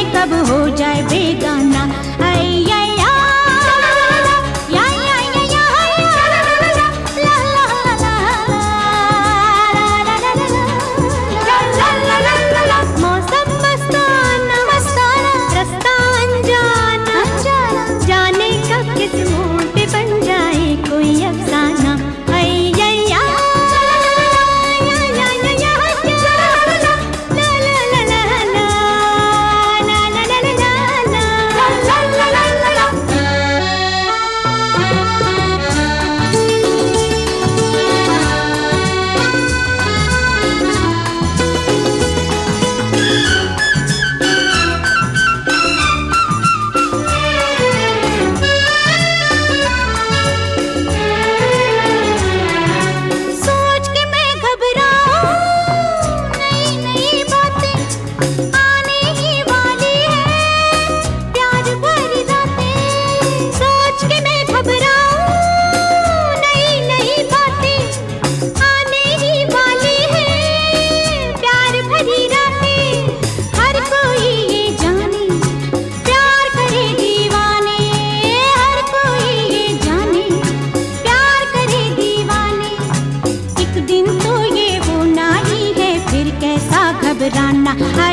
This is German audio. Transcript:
तलक तो अपना है कब हो घबराना आई